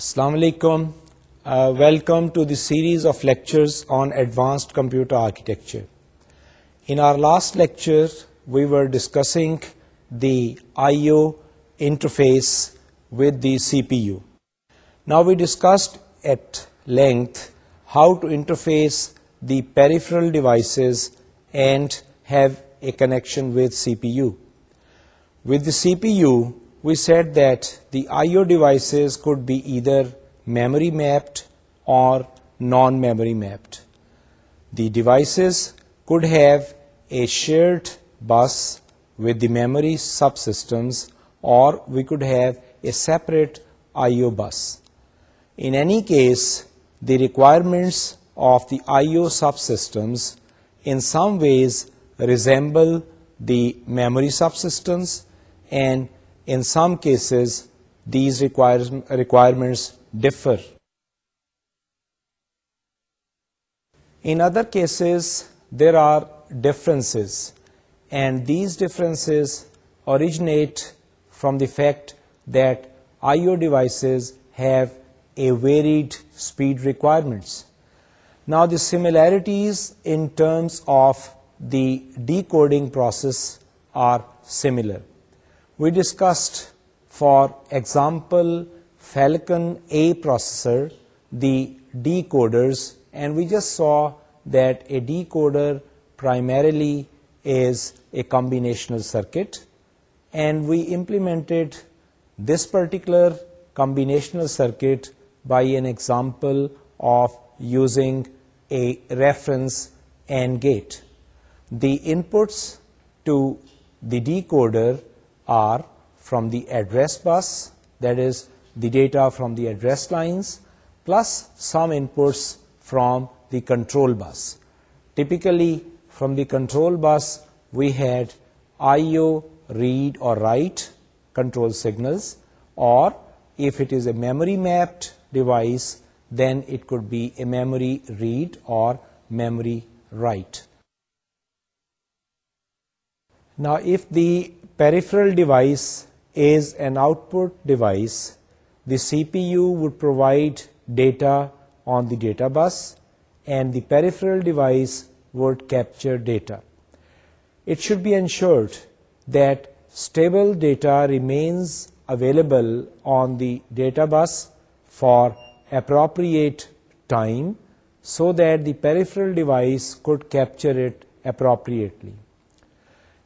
Assalamu alaikum. Uh, welcome to the series of lectures on advanced computer architecture. In our last lecture, we were discussing the I/O interface with the CPU. Now we discussed at length how to interface the peripheral devices and have a connection with CPU. With the CPU, we said that the IO devices could be either memory mapped or non-memory mapped. The devices could have a shared bus with the memory subsystems or we could have a separate IO bus. In any case, the requirements of the IO subsystems in some ways resemble the memory subsystems and in some cases these requirements differ in other cases there are differences and these differences originate from the fact that io devices have a varied speed requirements now the similarities in terms of the decoding process are similar we discussed for example Falcon A processor the decoders and we just saw that a decoder primarily is a combinational circuit and we implemented this particular combinational circuit by an example of using a reference AND gate. The inputs to the decoder are from the address bus, that is, the data from the address lines, plus some inputs from the control bus. Typically, from the control bus, we had I.O. read or write control signals, or if it is a memory mapped device, then it could be a memory read or memory write. Now, if the peripheral device is an output device, the CPU would provide data on the data bus and the peripheral device would capture data. It should be ensured that stable data remains available on the data bus for appropriate time so that the peripheral device could capture it appropriately.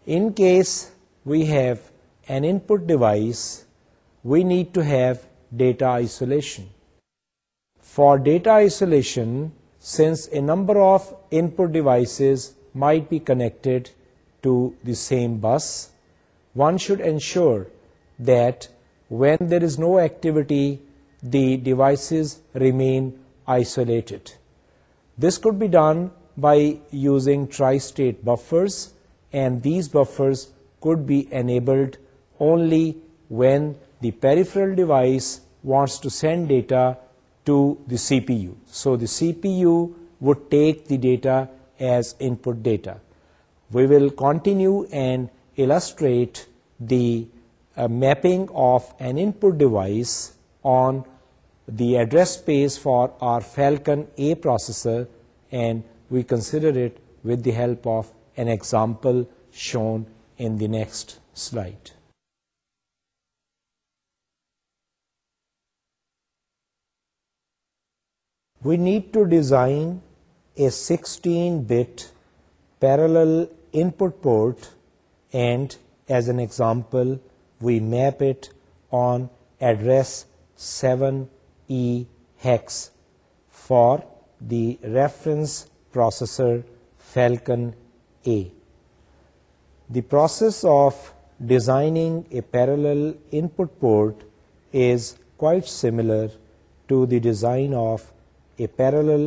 In case we have an input device, we need to have data isolation. For data isolation, since a number of input devices might be connected to the same bus, one should ensure that when there is no activity, the devices remain isolated. This could be done by using tri-state buffers and these buffers could be enabled only when the peripheral device wants to send data to the CPU. So the CPU would take the data as input data. We will continue and illustrate the uh, mapping of an input device on the address space for our Falcon A processor and we consider it with the help of an example shown in the next slide. We need to design a 16-bit parallel input port and as an example we map it on address 7E hex for the reference processor Falcon A the process of designing a parallel input port is quite similar to the design of a parallel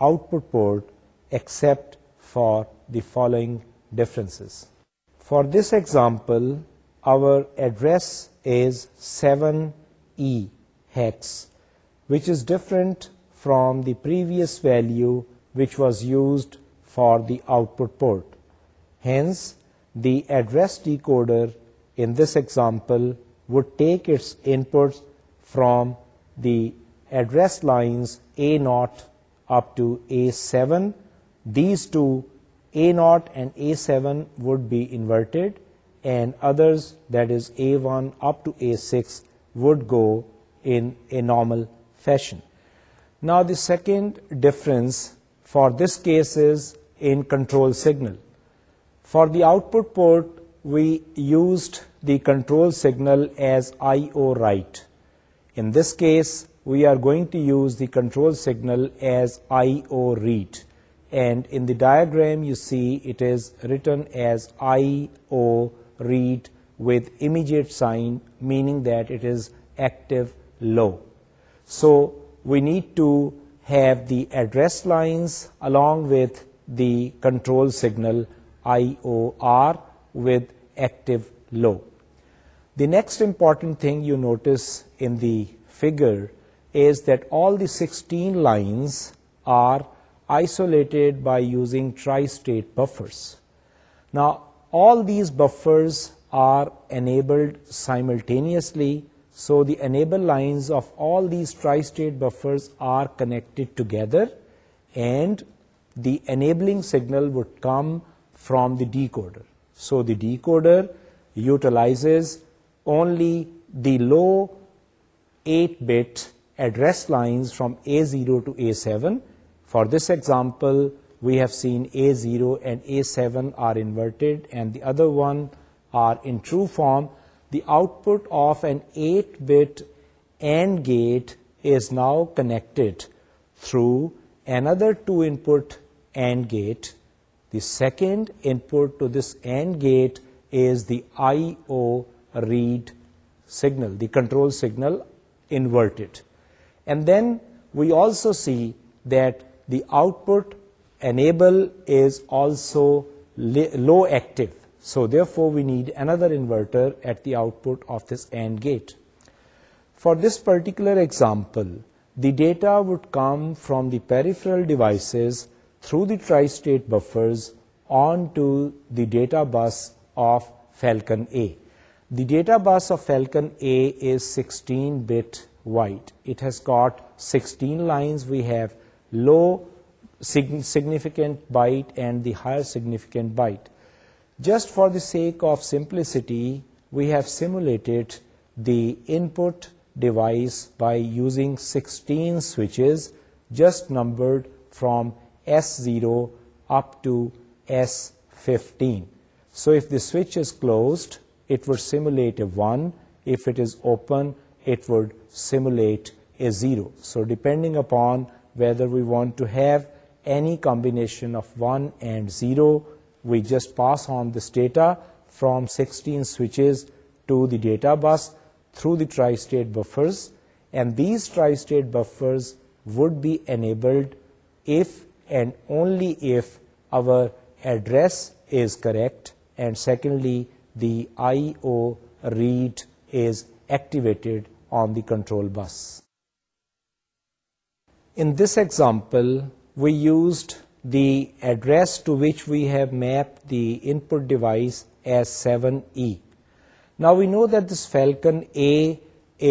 output port except for the following differences. For this example, our address is 7E hex, which is different from the previous value which was used for the output port. Hence, the address decoder in this example would take its inputs from the address lines A0 up to A7. These two, A0 and A7, would be inverted, and others, that is A1 up to A6, would go in a normal fashion. Now, the second difference for this case is in control signal. For the output port, we used the control signal as IO write. In this case, we are going to use the control signal as IO read. And in the diagram, you see it is written as IO read with immediate sign, meaning that it is active low. So we need to have the address lines along with the control signal IOR with active low. The next important thing you notice in the figure is that all the 16 lines are isolated by using tri-state buffers. Now, all these buffers are enabled simultaneously, so the enable lines of all these tri-state buffers are connected together, and the enabling signal would come from the decoder. So the decoder utilizes only the low 8-bit address lines from A0 to A7. For this example, we have seen A0 and A7 are inverted and the other one are in true form. The output of an 8-bit AND gate is now connected through another two-input AND gate the second input to this AND gate is the IO read signal, the control signal inverted. And then we also see that the output enable is also low active. So therefore we need another inverter at the output of this AND gate. For this particular example, the data would come from the peripheral devices through the tri-state buffers onto the data bus of Falcon A. The data bus of Falcon A is 16-bit wide. It has got 16 lines. We have low significant byte and the higher significant byte. Just for the sake of simplicity, we have simulated the input device by using 16 switches just numbered from S0 up to S15. So if the switch is closed, it would simulate a 1. If it is open, it would simulate a 0. So depending upon whether we want to have any combination of 1 and 0, we just pass on this data from 16 switches to the data bus through the tri-state buffers. And these tri-state buffers would be enabled if and only if our address is correct, and secondly the I/O read is activated on the control bus. In this example, we used the address to which we have mapped the input device as 7E. Now we know that this Falcon A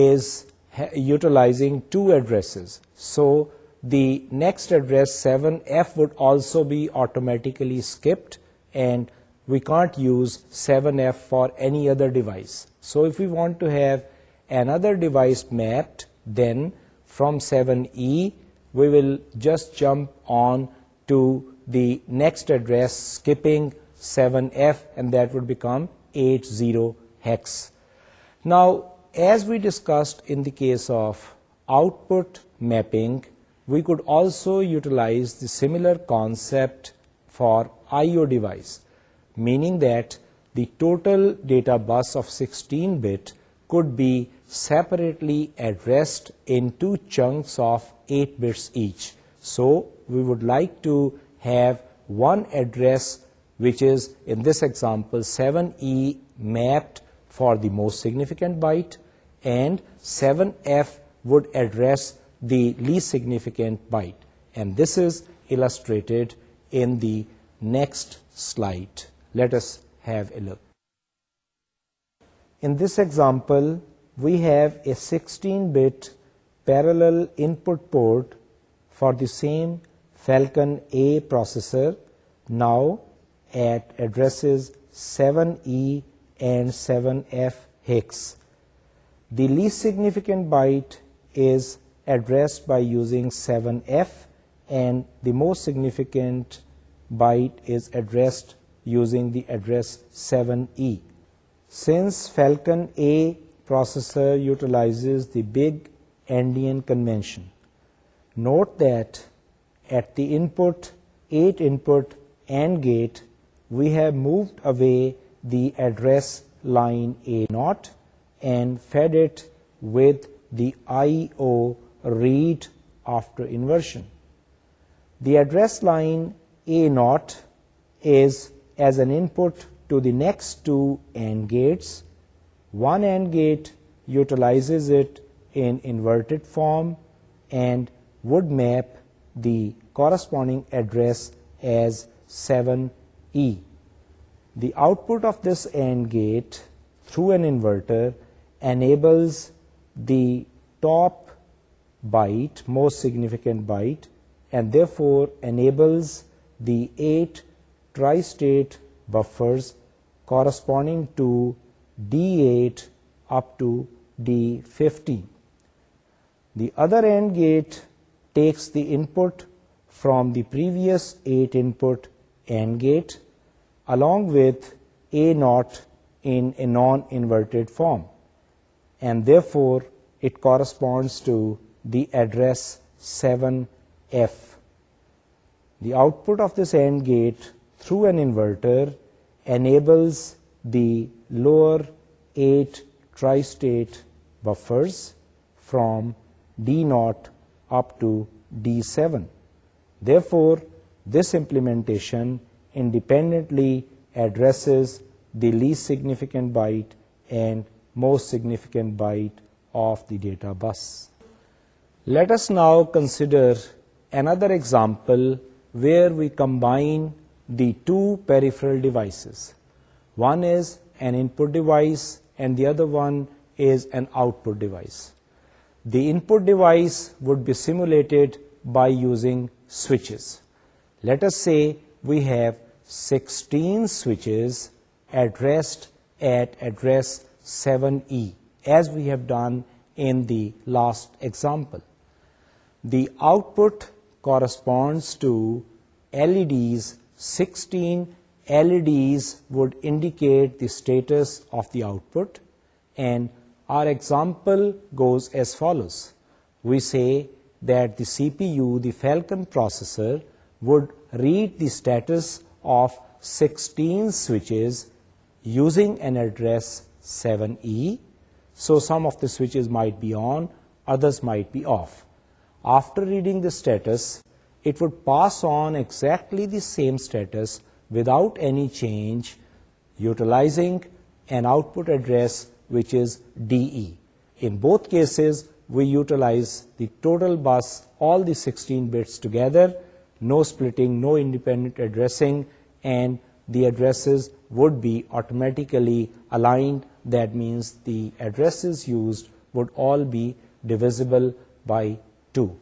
is utilizing two addresses, so the next address 7F would also be automatically skipped and we can't use 7F for any other device. So if we want to have another device mapped, then from 7E, we will just jump on to the next address skipping 7F and that would become 80 hex. Now, as we discussed in the case of output mapping, we could also utilize the similar concept for IO device, meaning that the total data bus of 16-bit could be separately addressed in two chunks of 8 bits each. So we would like to have one address which is, in this example, 7E mapped for the most significant byte, and 7F would address the least significant byte. And this is illustrated in the next slide. Let us have a look. In this example, we have a 16-bit parallel input port for the same Falcon A processor now at addresses 7E and 7F hex. The least significant byte is addressed by using 7F and the most significant byte is addressed using the address 7E. Since Falcon A processor utilizes the big Andean convention, note that at the input 8 input AND gate, we have moved away the address line A0 and fed it with the IO read after inversion. The address line A0 is as an input to the next two N gates. One N gate utilizes it in inverted form and would map the corresponding address as 7E. The output of this N gate through an inverter enables the top byte, most significant byte, and therefore enables the 8 tri-state buffers corresponding to D8 up to D50. The other AND gate takes the input from the previous 8 input AND gate along with A0 in a non-inverted form, and therefore it corresponds to the address 7F. The output of this AND gate through an inverter enables the lower 8 tri-state buffers from D0 up to D7. Therefore, this implementation independently addresses the least significant byte and most significant byte of the data bus let us now consider another example where we combine the two peripheral devices one is an input device and the other one is an output device the input device would be simulated by using switches let us say we have 16 switches addressed at address 7e as we have done in the last example the output corresponds to LEDs 16 LEDs would indicate the status of the output and our example goes as follows we say that the CPU the Falcon processor would read the status of 16 switches using an address 7E so some of the switches might be on others might be off after reading the status, it would pass on exactly the same status without any change, utilizing an output address which is DE. In both cases, we utilize the total bus, all the 16 bits together, no splitting, no independent addressing, and the addresses would be automatically aligned. That means the addresses used would all be divisible by 16. 2.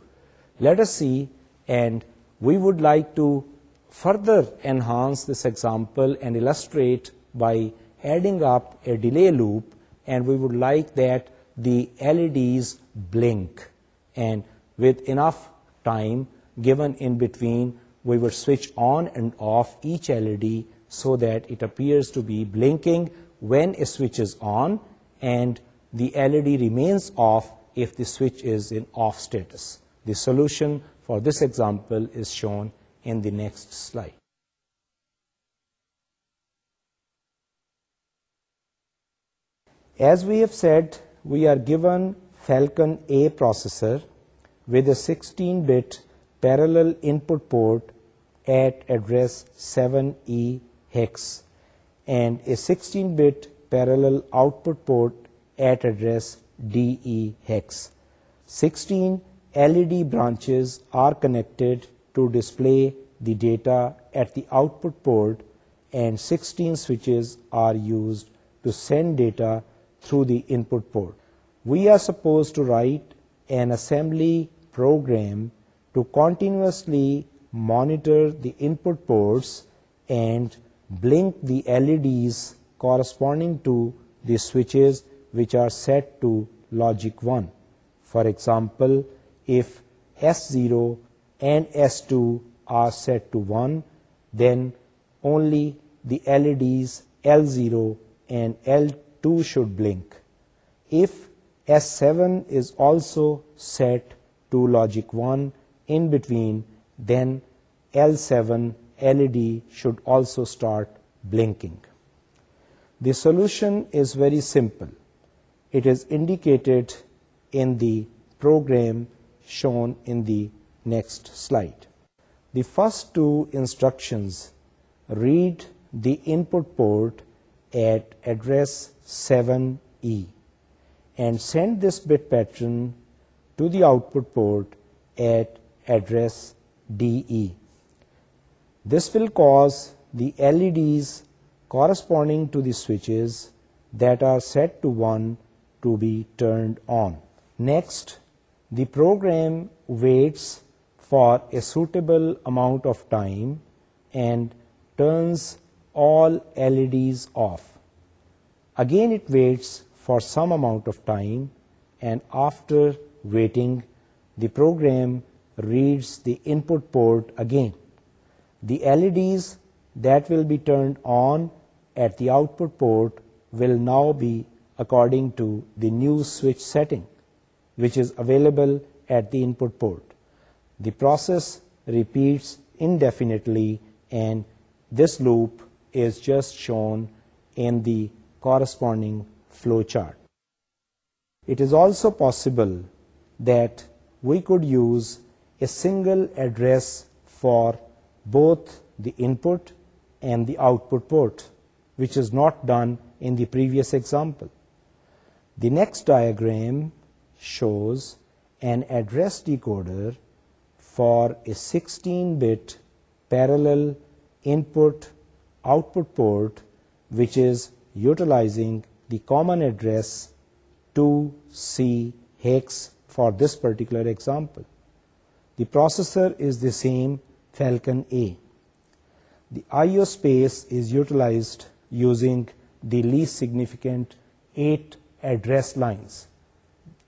Let us see, and we would like to further enhance this example and illustrate by adding up a delay loop, and we would like that the LEDs blink, and with enough time given in between we would switch on and off each LED so that it appears to be blinking when a switch is on and the LED remains off if the switch is in off status. The solution for this example is shown in the next slide. As we have said, we are given Falcon A processor with a 16-bit parallel input port at address 7E hex and a 16-bit parallel output port at address DE hex. 16 LED branches are connected to display the data at the output port, and 16 switches are used to send data through the input port. We are supposed to write an assembly program to continuously monitor the input ports and blink the LEDs corresponding to the switches which are set to logic 1. For example, if S0 and S2 are set to 1, then only the LEDs L0 and L2 should blink. If S7 is also set to logic 1 in between, then L7 LED should also start blinking. The solution is very simple it is indicated in the program shown in the next slide. The first two instructions read the input port at address 7E and send this bit pattern to the output port at address DE. This will cause the LEDs corresponding to the switches that are set to one to be turned on. Next, the program waits for a suitable amount of time and turns all LEDs off. Again, it waits for some amount of time and after waiting, the program reads the input port again. The LEDs that will be turned on at the output port will now be according to the new switch setting which is available at the input port. The process repeats indefinitely and this loop is just shown in the corresponding flow chart. It is also possible that we could use a single address for both the input and the output port which is not done in the previous example. The next diagram shows an address decoder for a 16-bit parallel input-output port which is utilizing the common address 2C hex for this particular example. The processor is the same Falcon A. The I.O. space is utilized using the least significant eight address lines.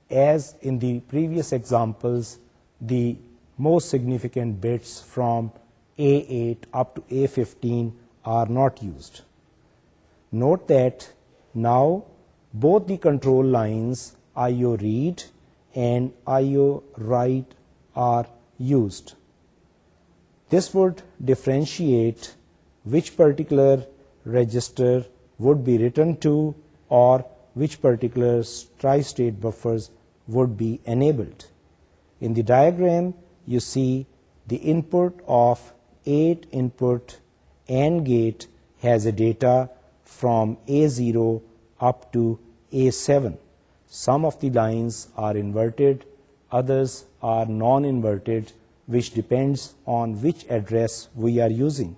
As in the previous examples, the most significant bits from A8 up to A15 are not used. Note that now both the control lines IO read and IO write are used. This would differentiate which particular register would be written to or which particular tri-state buffers would be enabled. In the diagram, you see the input of 8 input AND gate has a data from A0 up to A7. Some of the lines are inverted, others are non-inverted, which depends on which address we are using.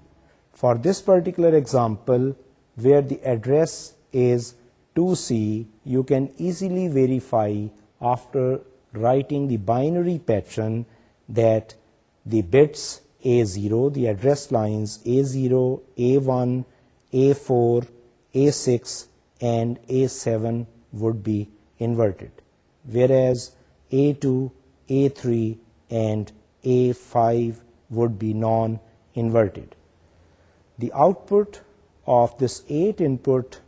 For this particular example, where the address is 2C, you can easily verify after writing the binary pattern that the bits A0, the address lines A0, A1, A4, A6, and A7 would be inverted, whereas A2, A3, and A5 would be non-inverted. The output of this 8-input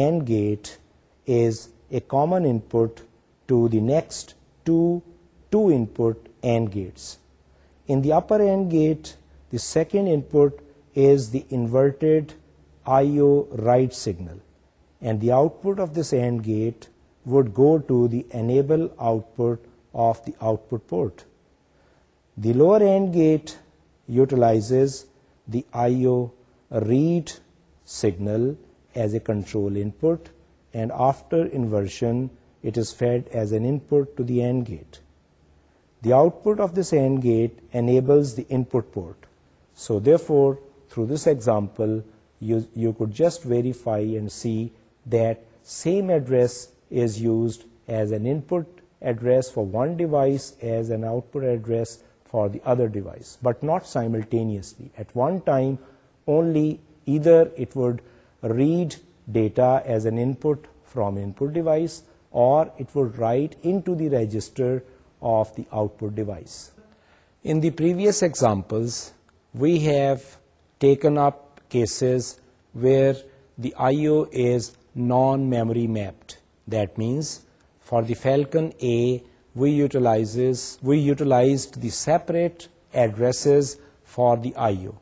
AND gate is a common input to the next two two input AND gates. In the upper AND gate, the second input is the inverted IO write signal and the output of this AND gate would go to the enable output of the output port. The lower AND gate utilizes the IO read signal as a control input and after inversion it is fed as an input to the AND gate. The output of this AND gate enables the input port. So therefore through this example you, you could just verify and see that same address is used as an input address for one device as an output address for the other device but not simultaneously. At one time only either it would read data as an input from input device or it would write into the register of the output device. In the previous examples, we have taken up cases where the I.O. is non-memory mapped. That means for the Falcon A, we utilizes we utilized the separate addresses for the I.O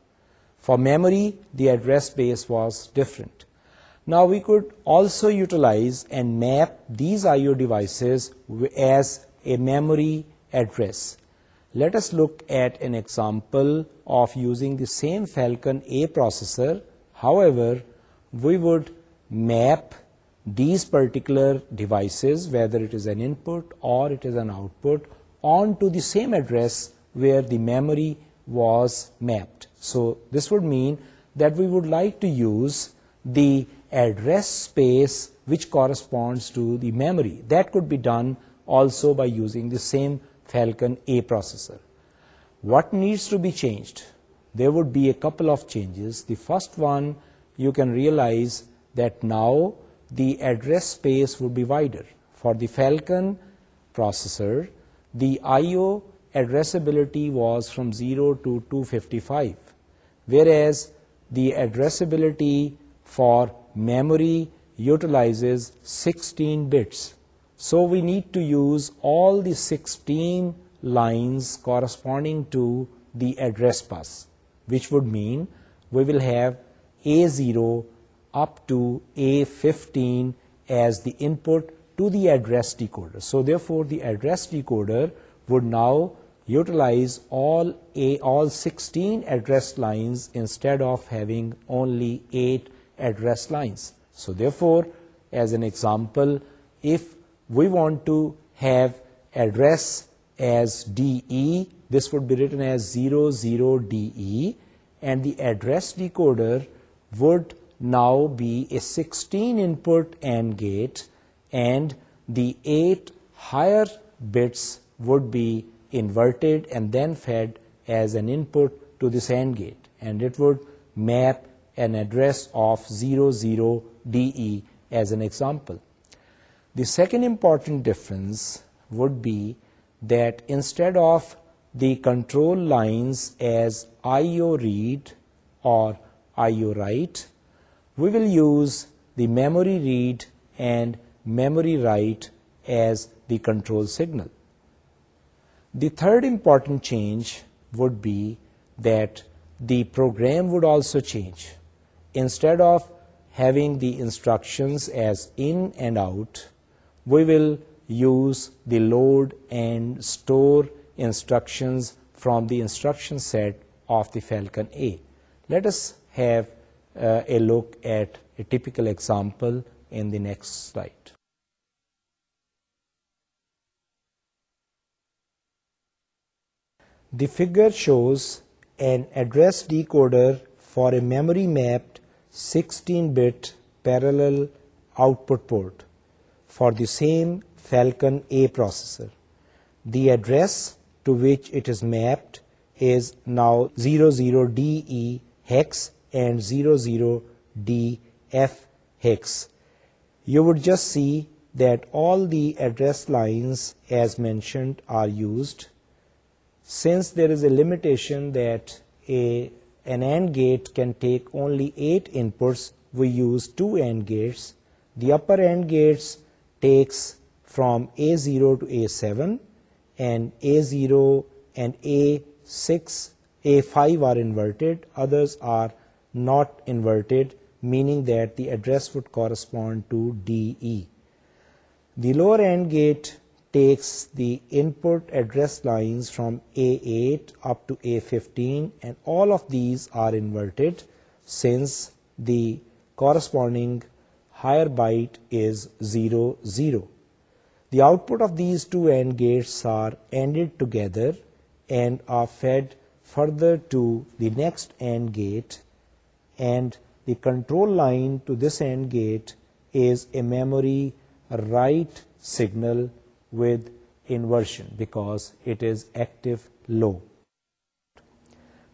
for memory the address space was different now we could also utilize and map these io devices as a memory address let us look at an example of using the same falcon a processor however we would map these particular devices whether it is an input or it is an output onto the same address where the memory was mapped so this would mean that we would like to use the address space which corresponds to the memory. That could be done also by using the same Falcon A processor. What needs to be changed? There would be a couple of changes. The first one, you can realize that now the address space would be wider. For the Falcon processor, the I.O. addressability was from 0 to 255 whereas the addressability for memory utilizes 16 bits. So we need to use all the 16 lines corresponding to the address bus, which would mean we will have A0 up to A15 as the input to the address decoder. So therefore the address decoder would now utilize all all 16 address lines instead of having only 8 address lines so therefore as an example if we want to have address as de this would be written as 00 de and the address decoder would now be a 16 input and gate and the 8 higher bits would be inverted and then fed as an input to this AND gate and it would map an address of 00DE as an example. The second important difference would be that instead of the control lines as IO read or IO write, we will use the memory read and memory write as the control signal. The third important change would be that the program would also change. Instead of having the instructions as in and out, we will use the load and store instructions from the instruction set of the Falcon A. Let us have uh, a look at a typical example in the next slide. The figure shows an address decoder for a memory mapped 16-bit parallel output port for the same Falcon A processor. The address to which it is mapped is now 00DE hex and 00DF hex. You would just see that all the address lines as mentioned are used since there is a limitation that an AND gate can take only eight inputs, we use two AND gates. The upper AND gates takes from A0 to A7, and A0 and A6, A5 are inverted. Others are not inverted, meaning that the address would correspond to DE. The lower AND gate takes the input address lines from A8 up to A15 and all of these are inverted since the corresponding higher byte is 00. The output of these two AND gates are ANDed together and are fed further to the next AND gate and the control line to this AND gate is a memory write signal with inversion because it is active low.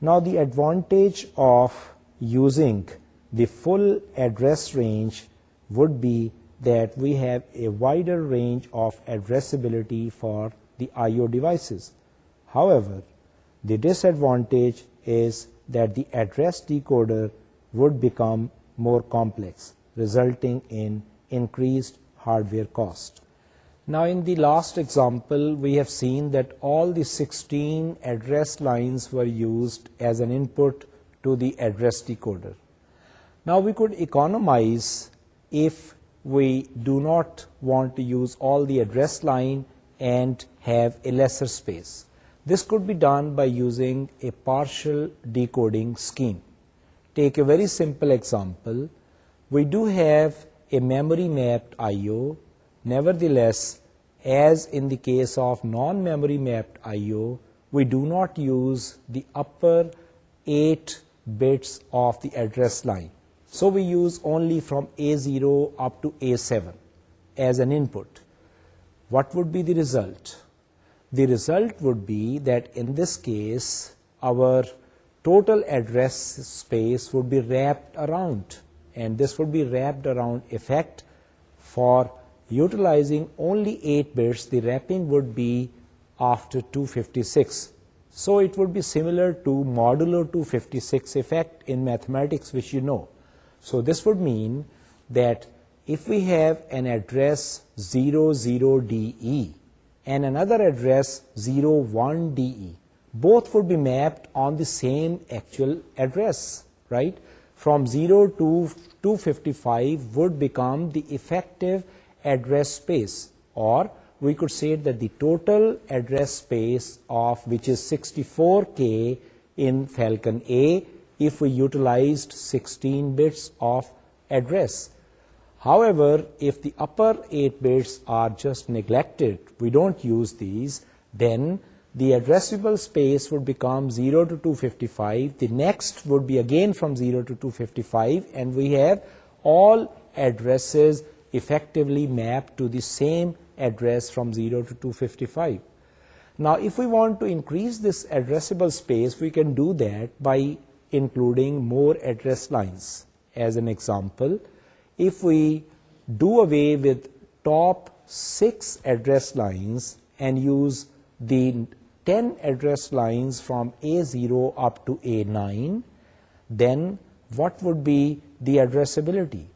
Now the advantage of using the full address range would be that we have a wider range of addressability for the I.O. devices. However, the disadvantage is that the address decoder would become more complex, resulting in increased hardware cost. Now in the last example, we have seen that all the 16 address lines were used as an input to the address decoder. Now we could economize if we do not want to use all the address line and have a lesser space. This could be done by using a partial decoding scheme. Take a very simple example. We do have a memory mapped I.O. Nevertheless, as in the case of non-memory mapped I/O, we do not use the upper 8 bits of the address line. So we use only from A0 up to A7 as an input. What would be the result? The result would be that in this case, our total address space would be wrapped around, and this would be wrapped around effect for utilizing only 8 bits, the wrapping would be after 256. So it would be similar to modulo 256 effect in mathematics, which you know. So this would mean that if we have an address 00DE and another address 01DE, both would be mapped on the same actual address, right? From 0 to 255 would become the effective address space or we could say that the total address space of which is 64K in Falcon A if we utilized 16 bits of address. However, if the upper 8 bits are just neglected, we don't use these, then the addressable space would become 0 to 255. The next would be again from 0 to 255 and we have all addresses effectively map to the same address from 0 to 255. Now, if we want to increase this addressable space, we can do that by including more address lines. As an example, if we do away with top six address lines and use the 10 address lines from A0 up to A9, then what would be the addressability?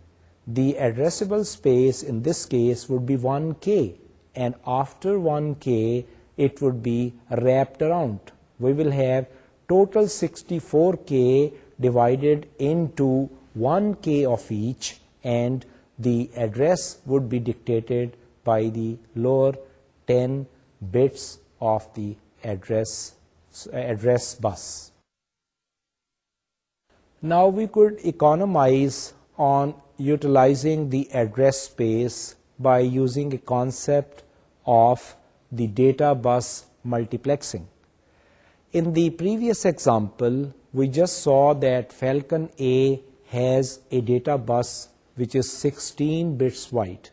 the addressable space in this case would be 1K. And after 1K, it would be wrapped around. We will have total 64K divided into 1K of each, and the address would be dictated by the lower 10 bits of the address address bus. Now we could economize on utilizing the address space by using a concept of the data bus multiplexing. In the previous example, we just saw that Falcon A has a data bus which is 16 bits wide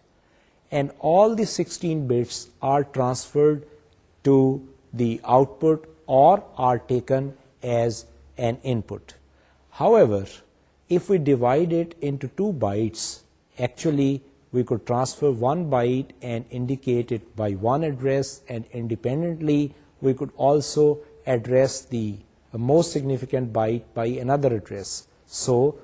and all the 16 bits are transferred to the output or are taken as an input. However, if we divide it into two bytes, actually we could transfer one byte and indicate it by one address and independently we could also address the most significant byte by another address. So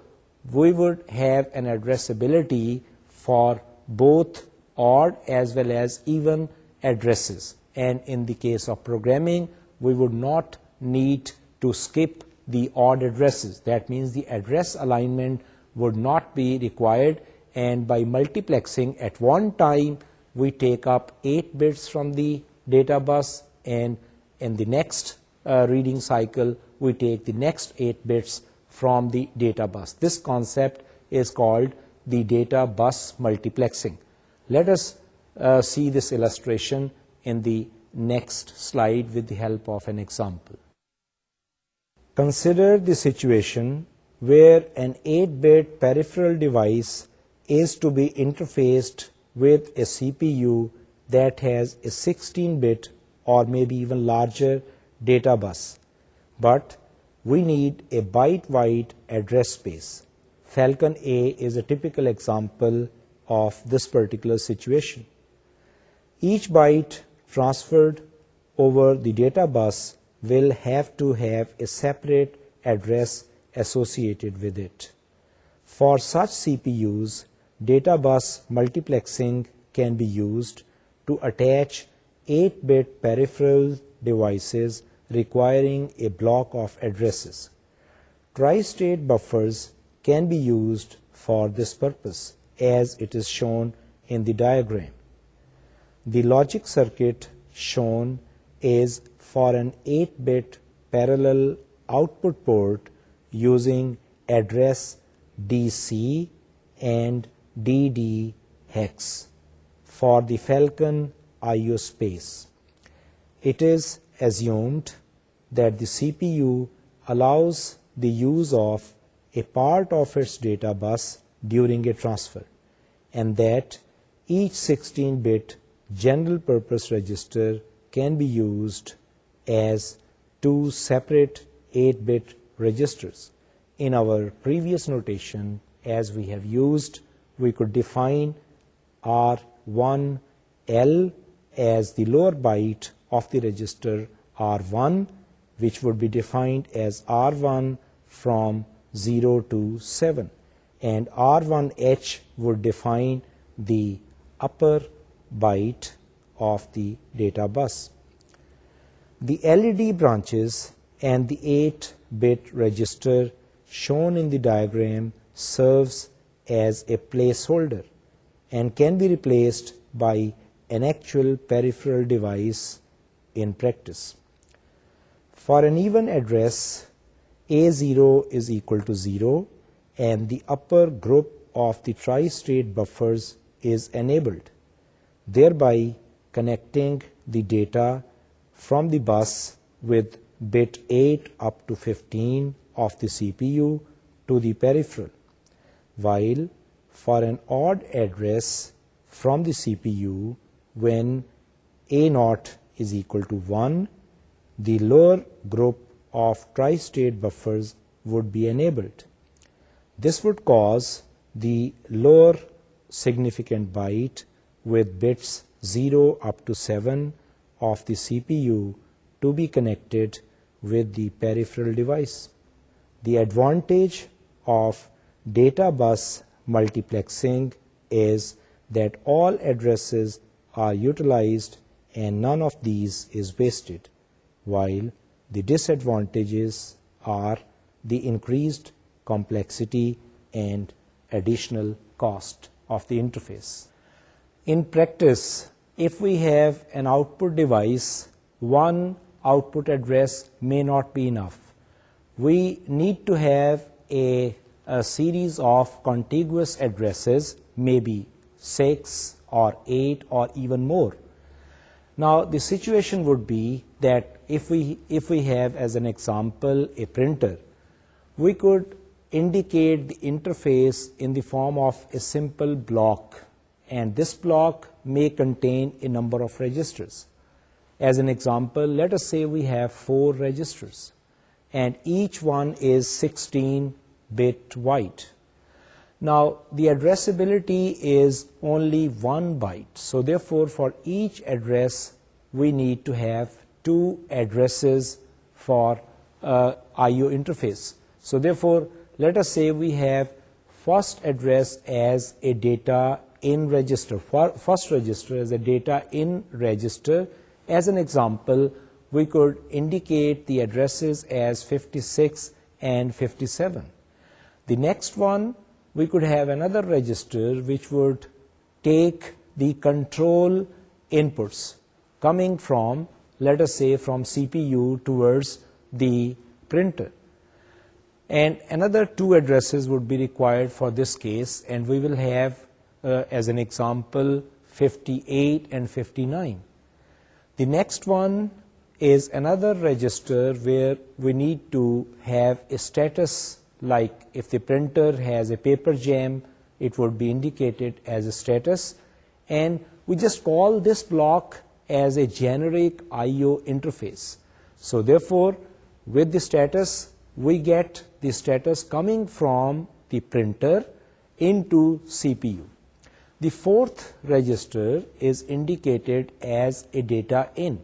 we would have an addressability for both odd as well as even addresses. And in the case of programming, we would not need to skip the odd addresses. That means the address alignment would not be required and by multiplexing at one time we take up 8 bits from the data bus and in the next uh, reading cycle we take the next 8 bits from the data bus. This concept is called the data bus multiplexing. Let us uh, see this illustration in the next slide with the help of an example. Consider the situation where an 8-bit peripheral device is to be interfaced with a CPU that has a 16-bit or maybe even larger data bus, but we need a byte-wide address space. Falcon A is a typical example of this particular situation. Each byte transferred over the data bus will have to have a separate address associated with it. For such CPUs, data bus multiplexing can be used to attach 8-bit peripheral devices requiring a block of addresses. Tri-state buffers can be used for this purpose, as it is shown in the diagram. The logic circuit shown is for an 8-bit parallel output port using address DC and DD hex for the Falcon IO space. It is assumed that the CPU allows the use of a part of its data bus during a transfer, and that each 16-bit general purpose register can be used as two separate 8-bit registers. In our previous notation, as we have used, we could define R1L as the lower byte of the register R1, which would be defined as R1 from 0 to 7. And R1H would define the upper byte of the data bus the LED branches and the 8-bit register shown in the diagram serves as a placeholder and can be replaced by an actual peripheral device in practice. For an even address, A0 is equal to 0 and the upper group of the tri-state buffers is enabled, thereby connecting the data from the bus with bit 8 up to 15 of the CPU to the peripheral, while for an odd address from the CPU when A0 is equal to 1, the lower group of tri-state buffers would be enabled. This would cause the lower significant byte with bits 0 up to seven of the CPU to be connected with the peripheral device. The advantage of data bus multiplexing is that all addresses are utilized and none of these is wasted, while the disadvantages are the increased complexity and additional cost of the interface. In practice, if we have an output device, one output address may not be enough. We need to have a, series of contiguous addresses, maybe six or eight or even more. Now, the situation would be that if we, if we have, as an example, a printer, we could indicate the interface in the form of a simple block. And this block may contain a number of registers. As an example, let us say we have four registers and each one is 16-bit wide. Now, the addressability is only one byte. So, therefore, for each address, we need to have two addresses for uh, I.O. interface. So, therefore, let us say we have first address as a data in register first register is a data in register as an example we could indicate the addresses as 56 and 57 the next one we could have another register which would take the control inputs coming from let us say from cpu towards the printer and another two addresses would be required for this case and we will have uh, as an example 58 and 59 the next one is another register where we need to have a status like if the printer has a paper jam it would be indicated as a status and we just call this block as a generic IO interface so therefore with the status we get the status coming from the printer into CPU the fourth register is indicated as a data in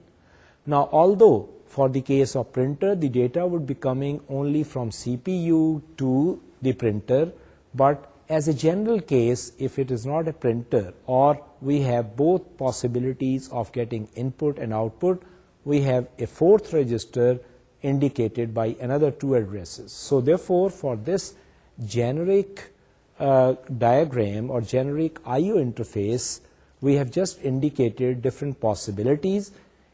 now although for the case of printer the data would be coming only from cpu to the printer but as a general case if it is not a printer or we have both possibilities of getting input and output we have a fourth register indicated by another two addresses so therefore for this generic diagram or generic I/O interface, we have just indicated different possibilities,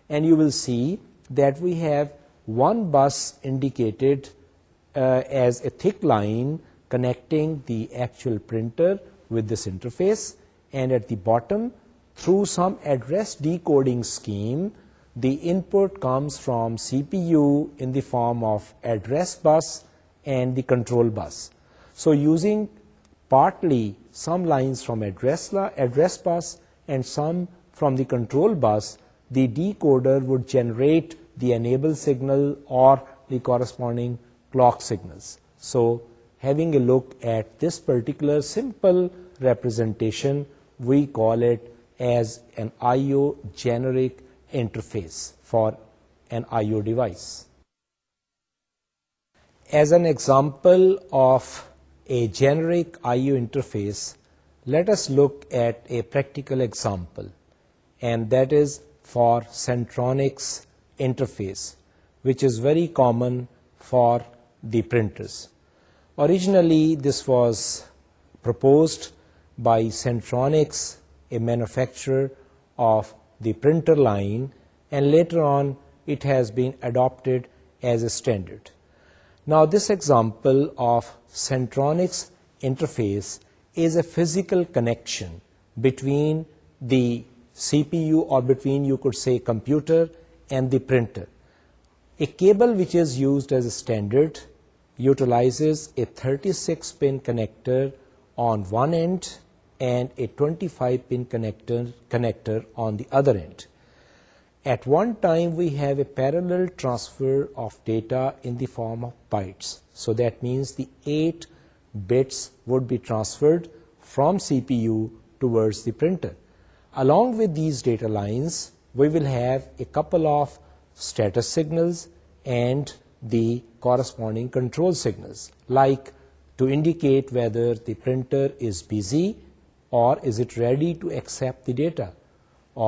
and you will see that we have one bus indicated uh, as a thick line connecting the actual printer with this interface, and at the bottom, through some address decoding scheme, the input comes from CPU in the form of address bus and the control bus. So using partly some lines from address, bus and some from the control bus, the decoder would generate the enable signal or the corresponding clock signals. So having a look at this particular simple representation, we call it as an I.O. generic interface for an I.O. device. As an example of a generic IO interface, let us look at a practical example, and that is for Centronics interface, which is very common for the printers. Originally, this was proposed by Centronics, a manufacturer of the printer line, and later on, it has been adopted as a standard. Now this example of Centronics interface is a physical connection between the CPU or between you could say computer and the printer. A cable which is used as a standard utilizes a 36 pin connector on one end and a 25 pin connector on the other end. At one time, we have a parallel transfer of data in the form of bytes. So that means the eight bits would be transferred from CPU towards the printer. along with these data lines we will have a couple of status signals and the corresponding control signals like to indicate whether the printer is busy or is it ready to accept the data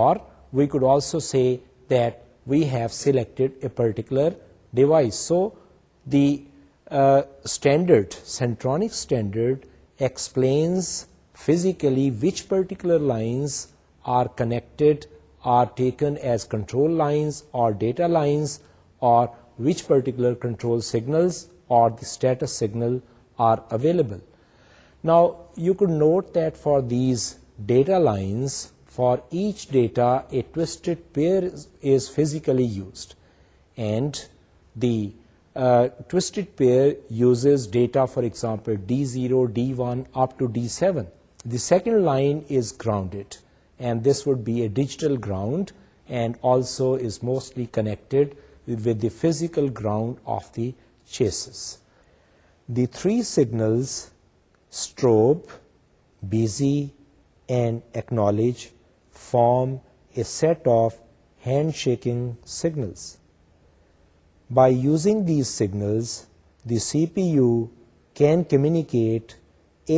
or we could also say that we have selected a particular device. So the uh, standard, Centronic standard, explains physically which particular lines are connected, are taken as control lines or data lines, or which particular control signals or the status signal are available. Now, you could note that for these data lines, for each data, a twisted pair is physically used, and the uh, twisted pair uses data, for example, D0, D1 up to D7. The second line is grounded, and this would be a digital ground and also is mostly connected with the physical ground of the chassis. The three signals, strobe, busy, and acknowledge, form a set of handshaking signals. By using these signals, the CPU can communicate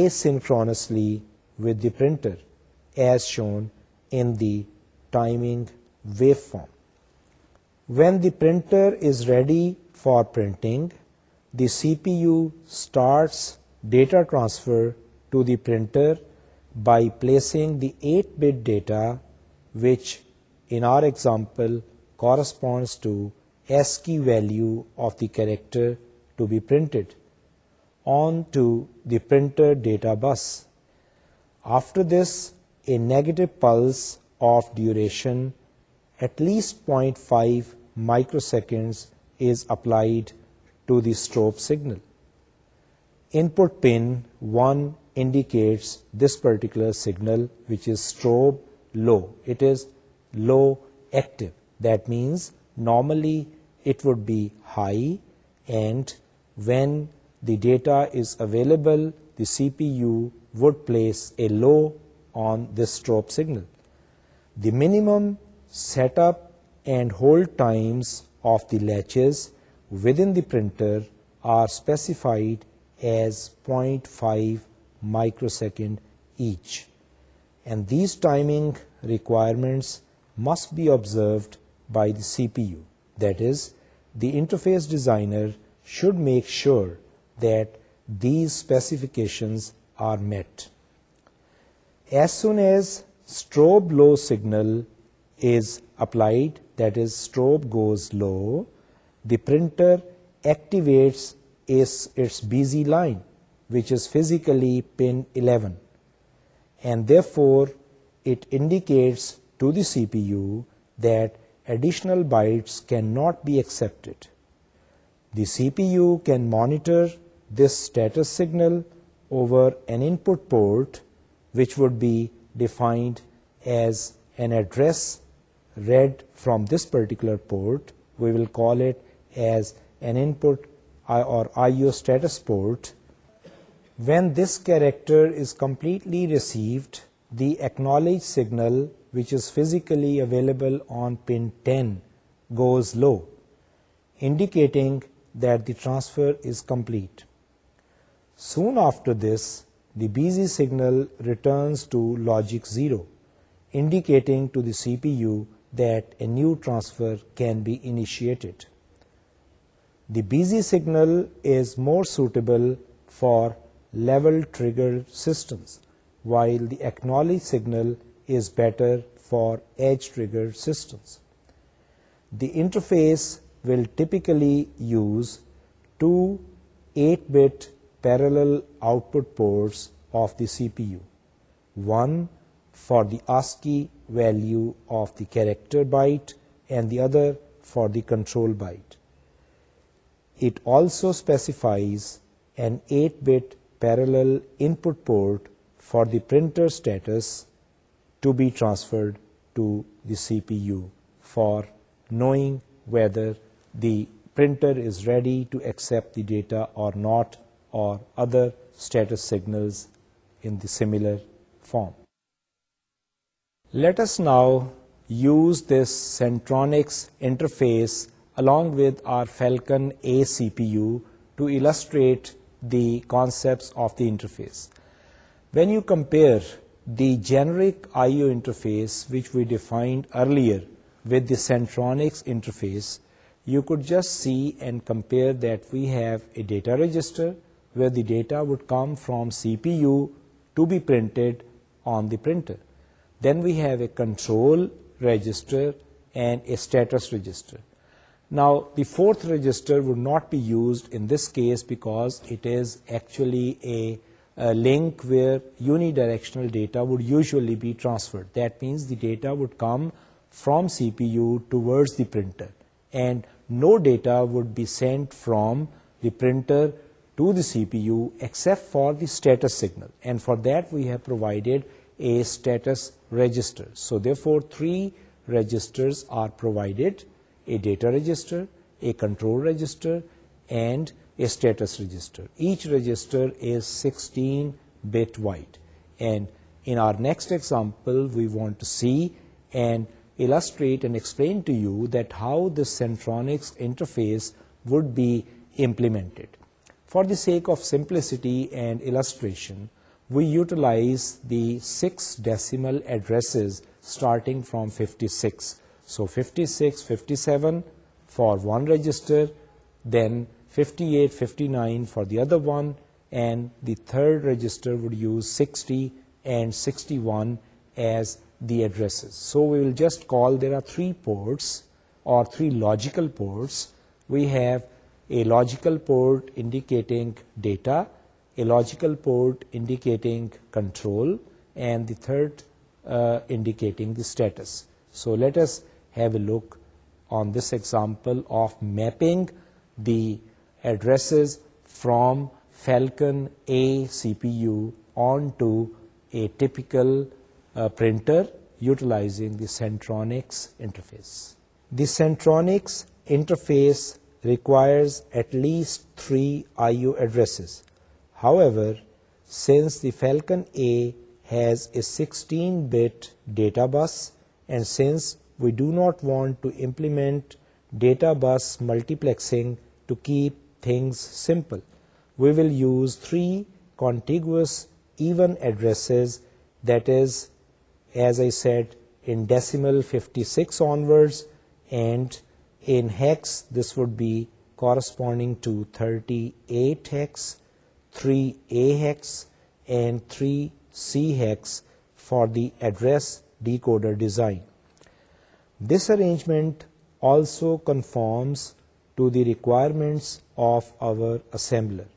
asynchronously with the printer as shown in the timing waveform. When the printer is ready for printing, the CPU starts data transfer to the printer by placing the 8-bit data which in our example corresponds to ASCII value of the character to be printed on to the printer data bus. After this, a negative pulse of duration at least 0.5 microseconds is applied to the strobe signal. Input pin one indicates this particular signal which is strobe low. It is low active. That means normally it would be high and when the data is available, the CPU would place a low on this strobe signal. The minimum setup and hold times of the latches within the printer are specified as 0.5 microsecond each. And these timing requirements must be observed by the CPU. That is, the interface designer should make sure that these specifications are met. As soon as strobe low signal is applied, that is, strobe goes low, the printer activates its busy line which is physically pin 11 and therefore it indicates to the CPU that additional bytes cannot be accepted. The CPU can monitor this status signal over an input port which would be defined as an address read from this particular port. We will call it as an input or IO status port when this character is completely received, the acknowledge signal which is physically available on pin 10 goes low, indicating that the transfer is complete. Soon after this, the busy signal returns to logic 0, indicating to the CPU that a new transfer can be initiated. The busy signal is more suitable for level trigger systems while the acknowledge signal is better for edge trigger systems. The interface will typically use two 8-bit parallel output ports of the CPU. One for the ASCII value of the character byte and the other for the control byte. It also specifies an 8-bit parallel input port for the printer status to be transferred to the CPU for knowing whether the printer is ready to accept the data or not or other status signals in the similar form. Let us now use this Centronics interface along with our Falcon A CPU to illustrate the concepts of the interface. When you compare the generic I.O. interface which we defined earlier with the Centronics interface, you could just see and compare that we have a data register where the data would come from CPU to be printed on the printer. Then we have a control register and a status register. Now, the fourth register would not be used in this case because it is actually a, link where unidirectional data would usually be transferred. That means the data would come from CPU towards the printer. And no data would be sent from the printer to the CPU except for the status signal. And for that, we have provided a status register. So, therefore, three registers are provided a data register, a control register, and a status register. Each register is 16 bit wide. And in our next example, we want to see and illustrate and explain to you that how the Centronics interface would be implemented. For the sake of simplicity and illustration, we utilize the six decimal addresses starting from 56. So 56, 57 for one register, then 58, 59 for the other one, and the third register would use 60 and 61 as the addresses. So we will just call, there are three ports or three logical ports. We have a logical port indicating data, a logical port indicating control, and the third uh, indicating the status. So let us have a look on this example of mapping the addresses from Falcon A CPU onto a typical uh, printer utilizing the Centronics interface. The Centronics interface requires at least three IO addresses. However, since the Falcon A has a 16-bit data bus and since we do not want to implement data bus multiplexing to keep things simple. We will use three contiguous even addresses that is, as I said, in decimal 56 onwards and in hex this would be corresponding to 38 hex, 3A hex and 3 cx for the address decoder design. This arrangement also conforms to the requirements of our assembler.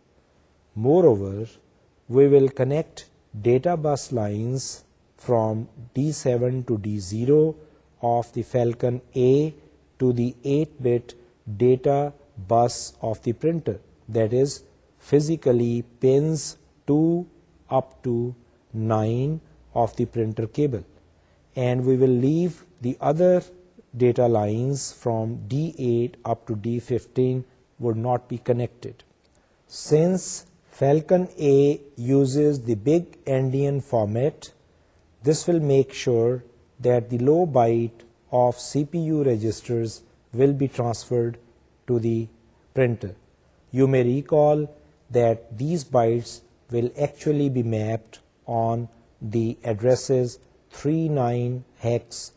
Moreover, we will connect data bus lines from D7 to D0 of the Falcon A to the 8-bit data bus of the printer, that is physically pins 2 up to 9 of the printer cable, and we will leave the other data lines from D8 up to D15 would not be connected. Since Falcon A uses the big endian format, this will make sure that the low byte of CPU registers will be transferred to the printer. You may recall that these bytes will actually be mapped on the addresses 39 hex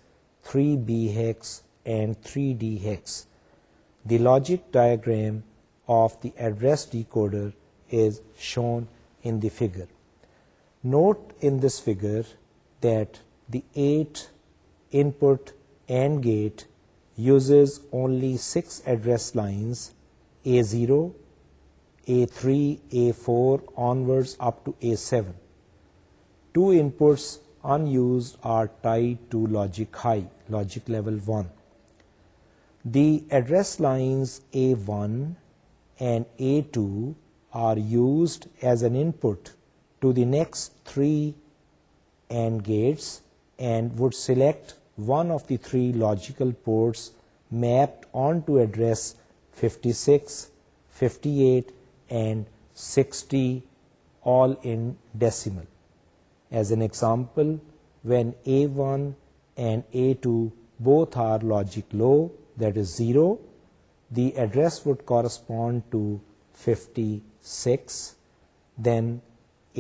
3B hex and 3D hex. The logic diagram of the address decoder is shown in the figure. Note in this figure that the 8 input AND gate uses only 6 address lines A0, A3, A4 onwards up to A7. Two inputs unused are tied to logic high, logic level 1. The address lines A1 and A2 are used as an input to the next three AND gates and would select one of the three logical ports mapped onto address 56, 58 and 60 all in decimal. As an example, when A1 and A2 both are logic low, that is 0, the address would correspond to 56. Then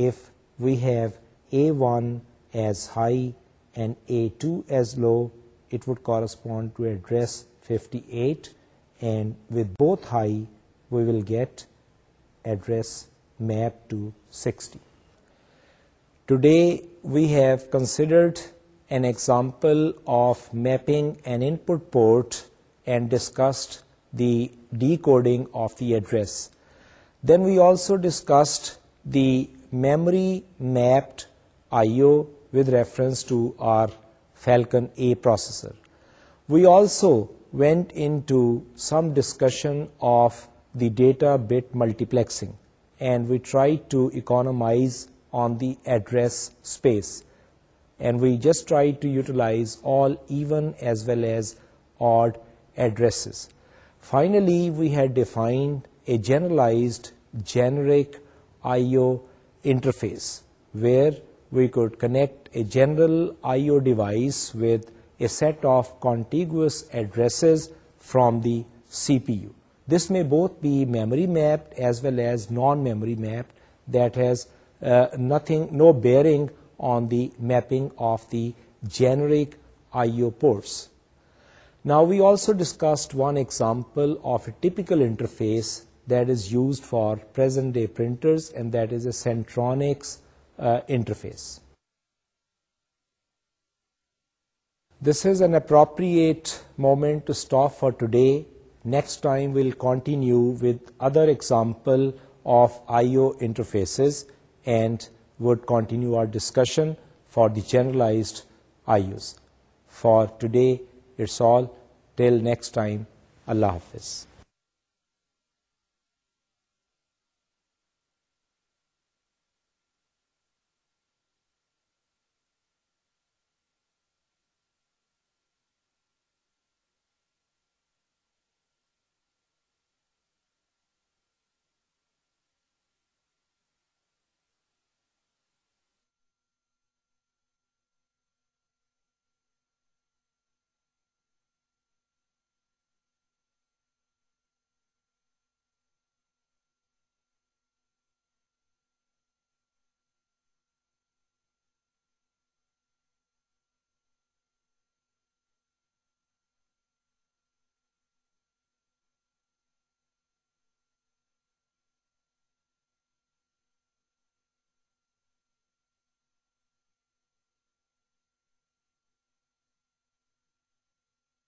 if we have A1 as high and A2 as low, it would correspond to address 58, and with both high we will get address mapped to 60. Today we have considered an example of mapping an input port and discussed the decoding of the address. Then we also discussed the memory mapped I/O with reference to our Falcon A processor. We also went into some discussion of the data bit multiplexing, and we tried to economize on the address space and we just try to utilize all even as well as odd addresses. Finally, we had defined a generalized generic I.O. interface where we could connect a general I.O. device with a set of contiguous addresses from the CPU. This may both be memory mapped as well as non-memory mapped that has uh, nothing no bearing on the mapping of the generic io ports now we also discussed one example of a typical interface that is used for present day printers and that is a centronics uh, interface this is an appropriate moment to stop for today next time we'll continue with other example of io interfaces and would continue our discussion for the generalized IUs. For today, it's all. Till next time, Allah Hafiz.